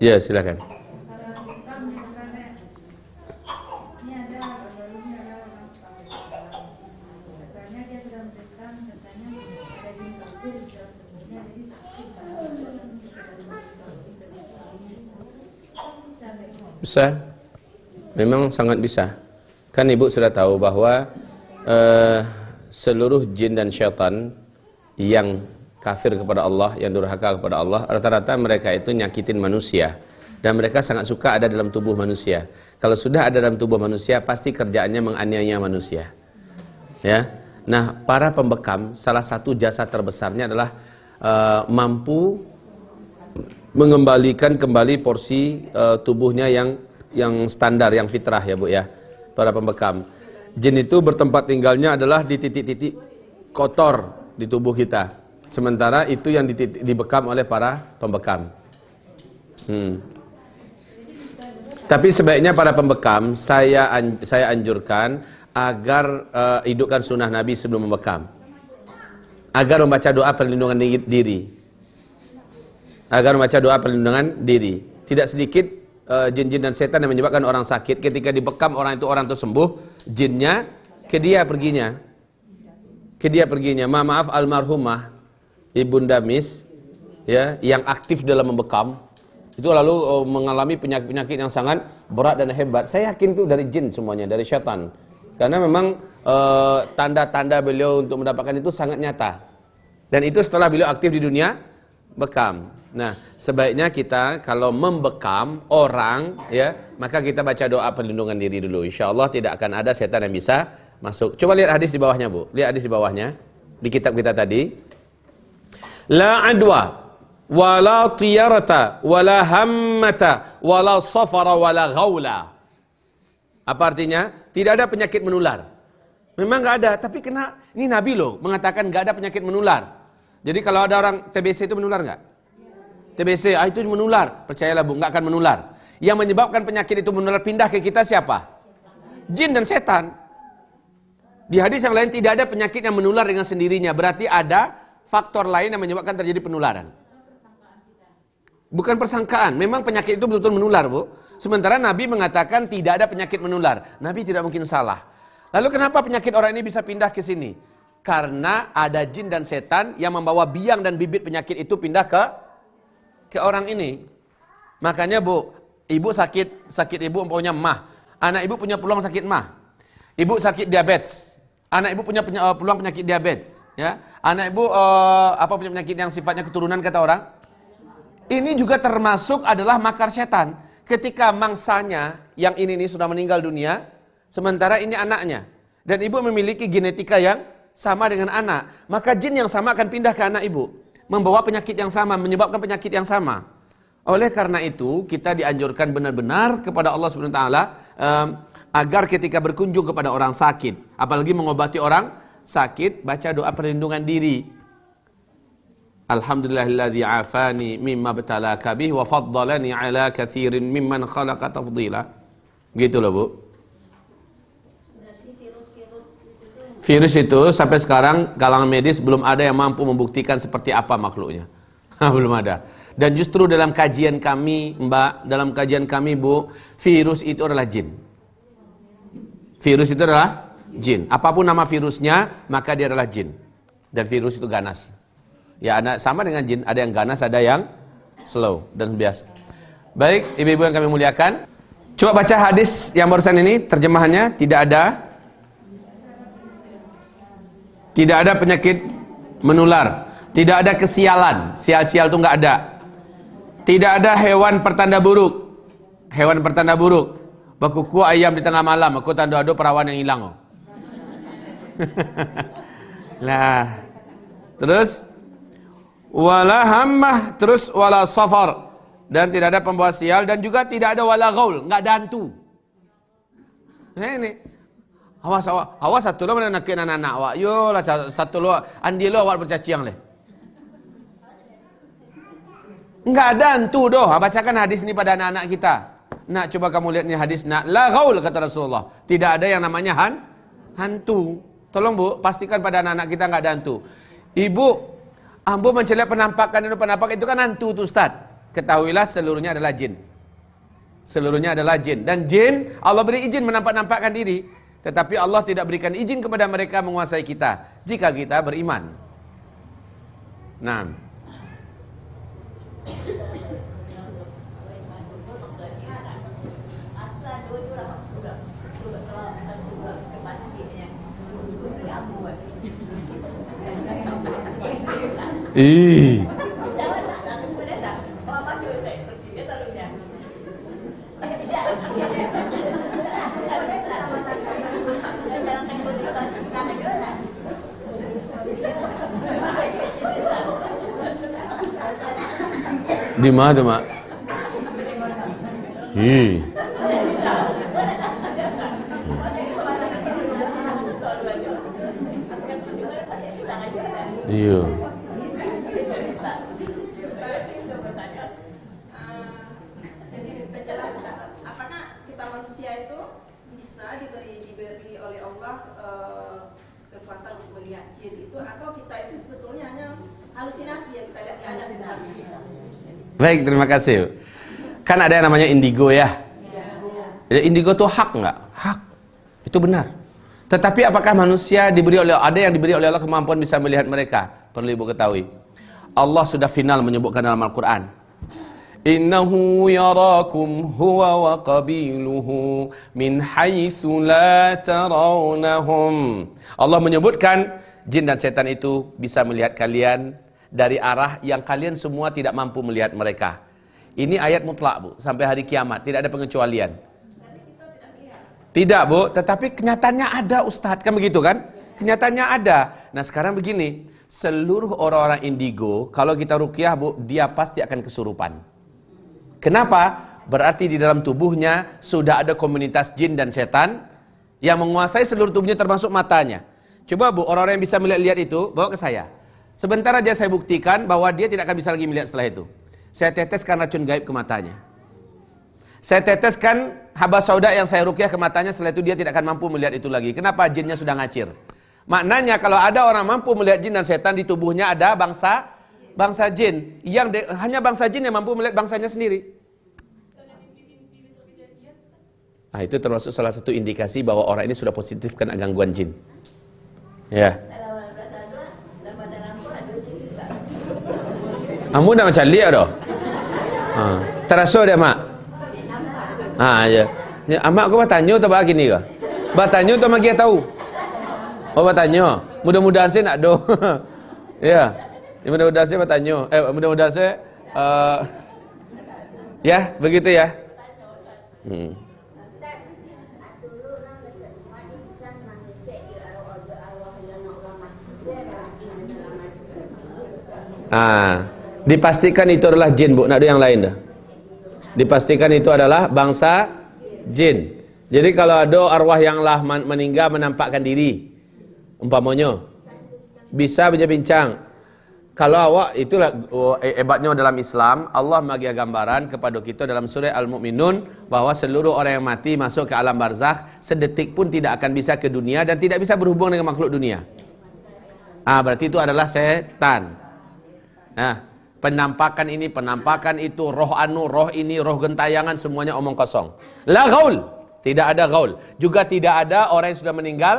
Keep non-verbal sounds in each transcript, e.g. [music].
Ya, silakan. Bisa. Memang sangat bisa. Kan ibu sudah tahu bahwa uh, seluruh jin dan syaitan yang kafir kepada Allah, yang durhaka kepada Allah, rata-rata mereka itu nyakitin manusia. Dan mereka sangat suka ada dalam tubuh manusia. Kalau sudah ada dalam tubuh manusia, pasti kerjaannya menganiaya manusia. Ya. Nah, para pembekam, salah satu jasa terbesarnya adalah uh, mampu mengembalikan kembali porsi uh, tubuhnya yang yang standar, yang fitrah ya Bu ya. Para pembekam. Jin itu bertempat tinggalnya adalah di titik-titik kotor di tubuh kita. Sementara itu yang dibekam oleh para pembekam. Hmm. Tapi sebaiknya para pembekam saya saya anjurkan agar uh, hidupkan sunnah Nabi sebelum membekam. Agar membaca doa perlindungan diri. Agar membaca doa perlindungan diri. Tidak sedikit uh, jin-jin dan setan yang menyebabkan orang sakit ketika dibekam orang itu orang itu sembuh, jinnya ke dia perginya. Ke dia perginya. Ma maaf almarhumah Ibunda Mis ya yang aktif dalam membekam itu lalu uh, mengalami penyakit-penyakit yang sangat berat dan hebat. Saya yakin itu dari jin semuanya, dari syaitan. Karena memang uh, tanda-tanda uh, beliau untuk mendapatkan itu sangat nyata. Dan itu setelah beliau aktif di dunia bekam. Nah, sebaiknya kita kalau membekam orang ya, maka kita baca doa perlindungan diri dulu. Insya Allah tidak akan ada setan yang bisa masuk. Coba lihat hadis di bawahnya, Bu. Lihat hadis di bawahnya di kitab kita tadi. La adwa wala tiyarata wala hammata wala safara wala ghaula. Apa artinya? Tidak ada penyakit menular. Memang nggak ada, tapi kena ini Nabi loh mengatakan nggak ada penyakit menular. Jadi kalau ada orang TBC itu menular nggak? TBC, ah, itu menular. Percayalah bu, nggak akan menular. Yang menyebabkan penyakit itu menular pindah ke kita siapa? Jin dan setan. Di hadis yang lain tidak ada penyakit yang menular dengan sendirinya. Berarti ada faktor lain yang menyebabkan terjadi penularan. Bukan persangkaan. Memang penyakit itu betul-betul menular, Bu. Sementara Nabi mengatakan tidak ada penyakit menular. Nabi tidak mungkin salah. Lalu kenapa penyakit orang ini bisa pindah ke sini? Karena ada jin dan setan yang membawa biang dan bibit penyakit itu pindah ke ke orang ini. Makanya Bu, ibu sakit, sakit ibu umpamanya mah. Anak ibu punya peluang sakit mah. Ibu sakit diabetes. Anak ibu punya uh, peluang penyakit diabetes, ya. Anak ibu uh, apa punya penyakit yang sifatnya keturunan kata orang? Ini juga termasuk adalah makar setan. Ketika mangsanya yang ini ini sudah meninggal dunia, sementara ini anaknya dan ibu memiliki genetika yang sama dengan anak, maka jin yang sama akan pindah ke anak ibu membawa penyakit yang sama, menyebabkan penyakit yang sama. Oleh karena itu, kita dianjurkan benar-benar kepada Allah Subhanahu wa taala um, agar ketika berkunjung kepada orang sakit, apalagi mengobati orang sakit, baca doa perlindungan diri. Alhamdulillahilladzi afani mimma btalaka bih wa faddalani ala katsirin mimman khalaqa tafdila. Gitu loh, Bu. Virus itu sampai sekarang kalangan medis belum ada yang mampu membuktikan seperti apa makhluknya. [laughs] belum ada. Dan justru dalam kajian kami, Mbak, dalam kajian kami, Bu, virus itu adalah jin. Virus itu adalah jin. Apa pun nama virusnya, maka dia adalah jin. Dan virus itu ganas. Ya, ada sama dengan jin, ada yang ganas, ada yang slow dan biasa. Baik, ibu-ibu yang kami muliakan, coba baca hadis yang barusan ini terjemahannya tidak ada tidak ada penyakit menular. Tidak ada kesialan. Sial-sial itu nggak ada. Tidak ada hewan pertanda buruk. Hewan pertanda buruk. Berkuku ayam di tengah malam. Aku tanda ada perawan yang hilang. Oh. [laughs] lah. Terus wala hammah terus wala safar dan tidak ada pembawa sial dan juga tidak ada wala gaul, enggak ada hantu. Ini Awas awak, awas satu lo mana nak anak anak awak. Yo lah satu lo andi lo awak bercaciang leh. Enggak ada hantu doh. Bacakan hadis ini pada anak-anak kita. Nak coba kamu lihat ni hadis nak la gaul kata Rasulullah. Tidak ada yang namanya han hantu. Tolong Bu, pastikan pada anak-anak kita enggak ada hantu. Ibu, ambo mencela penampakan itu penampakan itu kan hantu tuh Ustaz. ketahuilah seluruhnya adalah jin. Seluruhnya adalah jin dan jin Allah beri izin menampak-nampakkan diri, tetapi Allah tidak berikan izin kepada mereka menguasai kita jika kita beriman. Nah. Ih. Di mana, Mak? Ih. Iya. Apakah kita manusia itu bisa diberi diberi oleh Allah kekuatan untuk melihat jin itu atau kita itu sebetulnya hanya halusinasi yang kita lihat di atas Baik, terima kasih. Kan ada yang namanya indigo ya. Ya, indigo itu hak nggak? Hak. Itu benar. Tetapi apakah manusia diberi oleh ada yang diberi oleh Allah kemampuan bisa melihat mereka? Perlu ibu ketahui. Allah sudah final menyebutkan dalam Al-Quran. Innahu yarakum huwa wa qabiluhu min haitsu la tarawnahum. Allah menyebutkan jin dan setan itu bisa melihat kalian dari arah yang kalian semua tidak mampu melihat mereka. Ini ayat mutlak, Bu, sampai hari kiamat, tidak ada pengecualian. Tidak, Bu, tetapi kenyataannya ada, Ustadz. Kan begitu kan? Kenyataannya ada. Nah, sekarang begini, seluruh orang-orang indigo, kalau kita rukyah, Bu, dia pasti akan kesurupan. Kenapa? Berarti di dalam tubuhnya sudah ada komunitas jin dan setan yang menguasai seluruh tubuhnya termasuk matanya. Coba Bu, orang-orang yang bisa melihat-lihat itu, bawa ke saya. Sebentar aja saya buktikan bahwa dia tidak akan bisa lagi melihat setelah itu. Saya teteskan racun gaib ke matanya. Saya teteskan haba sauda yang saya rukyah ke matanya setelah itu dia tidak akan mampu melihat itu lagi. Kenapa? Jinnya sudah ngacir. Maknanya kalau ada orang mampu melihat jin dan setan di tubuhnya ada bangsa bangsa jin yang de, hanya bangsa jin yang mampu melihat bangsanya sendiri. Nah, itu termasuk salah satu indikasi bahwa orang ini sudah positif kena gangguan jin. Ya. Kamu dah macam lihat dah. Ha. Terasa dia mak. Ha ya. ya amak kau bertanya atau bagi ni ke? Bertanya atau bagi tahu? Oh bertanya. Mudah-mudahan saya nak do. [laughs] ya. Mudah-mudahan saya bertanya. Eh mudah-mudahan saya uh, ya begitu ya. Hmm. Ah, dipastikan itu adalah jin, Bu. Nak ada yang lain dah. Dipastikan itu adalah bangsa jin. Jadi kalau ada arwah yang lah meninggal menampakkan diri, umpamanya bisa bincang-bincang. Kalau awak itulah oh, hebatnya dalam Islam, Allah bagi gambaran kepada kita dalam surah Al-Mu'minun bahwa seluruh orang yang mati masuk ke alam barzakh sedetik pun tidak akan bisa ke dunia dan tidak bisa berhubung dengan makhluk dunia. Ah berarti itu adalah setan. Nah, penampakan ini, penampakan itu, roh anu, roh ini, roh gentayangan semuanya omong kosong. La gaul, tidak ada gaul. Juga tidak ada orang yang sudah meninggal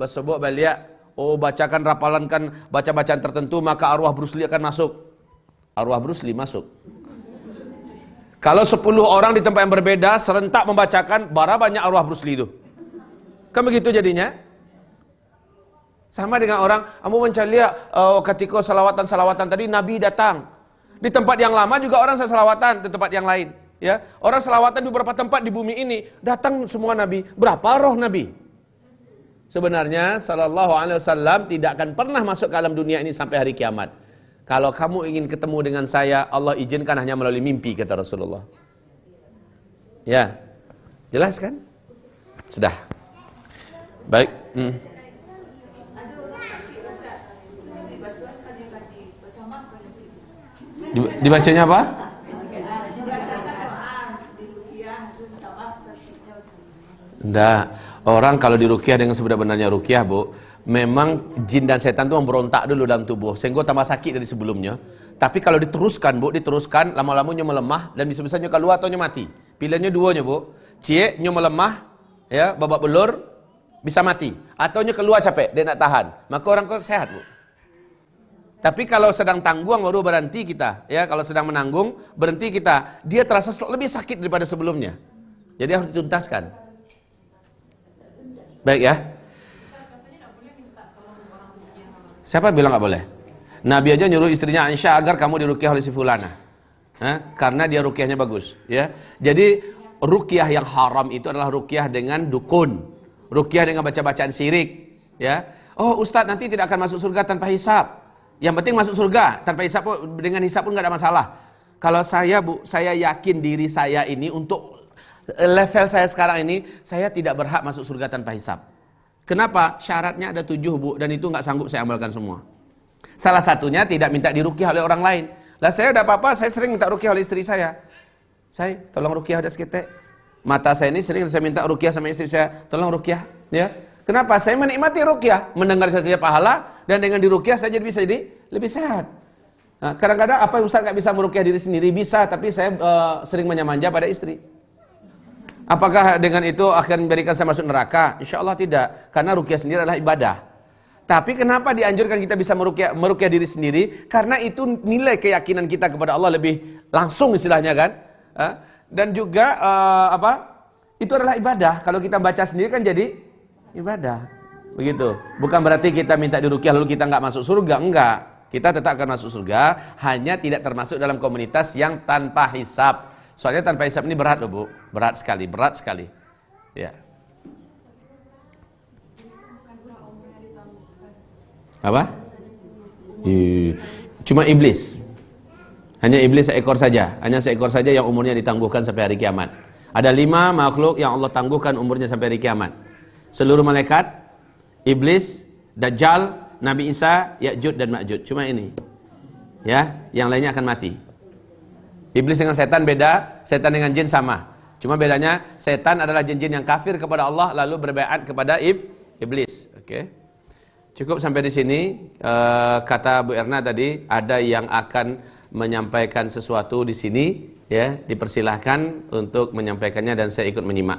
bersebut balik oh bacakan rapalan kan baca bacaan tertentu maka arwah Bruce Lee akan masuk. Arwah Bruce Lee masuk. Kalau 10 orang di tempat yang berbeda serentak membacakan, bara banyak arwah Bruce Lee itu. Kan begitu jadinya? Sama dengan orang, kamu mencari uh, ketika salawatan-salawatan tadi Nabi datang. Di tempat yang lama juga orang salawatan di tempat yang lain. Ya, orang salawatan di beberapa tempat di bumi ini datang semua Nabi. Berapa roh Nabi? Sebenarnya Sallallahu Alaihi Wasallam tidak akan pernah masuk ke alam dunia ini sampai hari kiamat. Kalau kamu ingin ketemu dengan saya, Allah izinkan hanya melalui mimpi kata Rasulullah. Ya, jelas kan? Sudah. Baik. Hmm. Dibacanya apa? Enggak. Orang kalau dirukyah dengan sebenar-benarnya rukyah, Bu, memang jin dan setan itu memberontak dulu dalam tubuh sehingga tambah sakit dari sebelumnya. Tapi kalau diteruskan, Bu, diteruskan lama-lamanya melemah dan bisa-bisanya keluar atau mati. Pilihannya duanya, Bu. Cie, nyo melemah, ya, babak belur, bisa mati. Atau nyo keluar capek, dia nak tahan. Maka orang kau sehat, Bu. Tapi kalau sedang tanggung baru berhenti kita, ya. Kalau sedang menanggung berhenti kita, dia terasa lebih sakit daripada sebelumnya. Jadi harus dituntaskan. Baik ya. Siapa bilang nggak boleh? Nabi aja nyuruh istrinya Aisyah agar kamu dirukyah oleh si fulana. Hah? Karena dia rukyahnya bagus, ya. Jadi rukyah yang haram itu adalah rukyah dengan dukun. Rukyah dengan baca-bacaan sirik, ya. Oh, ustadz nanti tidak akan masuk surga tanpa hisap. Yang penting masuk surga tanpa hisap dengan hisap pun nggak ada masalah. Kalau saya bu, saya yakin diri saya ini untuk level saya sekarang ini, saya tidak berhak masuk surga tanpa hisap. Kenapa? Syaratnya ada tujuh bu, dan itu nggak sanggup saya amalkan semua. Salah satunya tidak minta dirukyah oleh orang lain. Lah saya udah apa-apa, saya sering minta rukyah oleh istri saya. Saya, tolong rukyah udah sekitek. Mata saya ini sering saya minta rukyah sama istri saya, tolong rukyah. Ya, Kenapa? Saya menikmati rukyah, mendengar saja pahala, dan dengan dirukyah saya jadi bisa jadi lebih sehat. Nah, kadang-kadang apa Ustaz nggak bisa merukyah diri sendiri bisa, tapi saya uh, sering menyamanja pada istri. Apakah dengan itu akan memberikan saya masuk neraka? Insya Allah tidak. Karena rukyah sendiri adalah ibadah. Tapi kenapa dianjurkan kita bisa merukyah, merukyah diri sendiri? Karena itu nilai keyakinan kita kepada Allah lebih langsung istilahnya kan. Dan juga uh, apa? Itu adalah ibadah. Kalau kita baca sendiri kan jadi ibadah. Begitu. Bukan berarti kita minta dirukyah lalu kita nggak masuk surga. Enggak. Kita tetap akan masuk surga. Hanya tidak termasuk dalam komunitas yang tanpa hisap. Soalnya tanpa hisap ini berat loh Bu. Berat sekali, berat sekali. Ya. Apa? Cuma iblis. Hanya iblis seekor saja. Hanya seekor saja yang umurnya ditangguhkan sampai hari kiamat. Ada lima makhluk yang Allah tangguhkan umurnya sampai hari kiamat. Seluruh malaikat, iblis, dajjal, Nabi Isa, Ya'jud dan Ma'jud. Cuma ini. Ya, yang lainnya akan mati. Iblis dengan setan beda, setan dengan jin sama. Cuma bedanya setan adalah jin-jin yang kafir kepada Allah lalu berbaiat kepada ib iblis. Oke. Okay. Cukup sampai di sini uh, kata Bu Erna tadi ada yang akan menyampaikan sesuatu di sini ya, dipersilahkan untuk menyampaikannya dan saya ikut menyimak.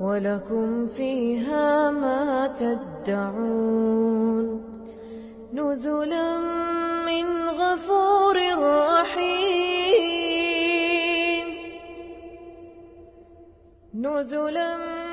ولكم فيها ما تدعون نزلا من غفور رحيم. نزلا